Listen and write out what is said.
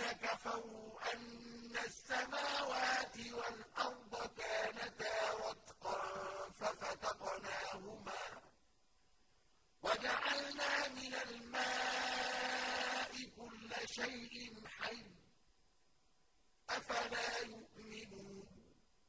الَّذِينَ كَفَرُوا أَنَّ السَّمَاوَاتِ وَالْأَرْضَ كَانَتَا رَتْقًا فَفَتَقْنَاهُمَا وَجَعَلْنَا مِنَ الْمَاءِ كُلَّ شَيْءٍ حَيٍّ ۖ أَفَلَا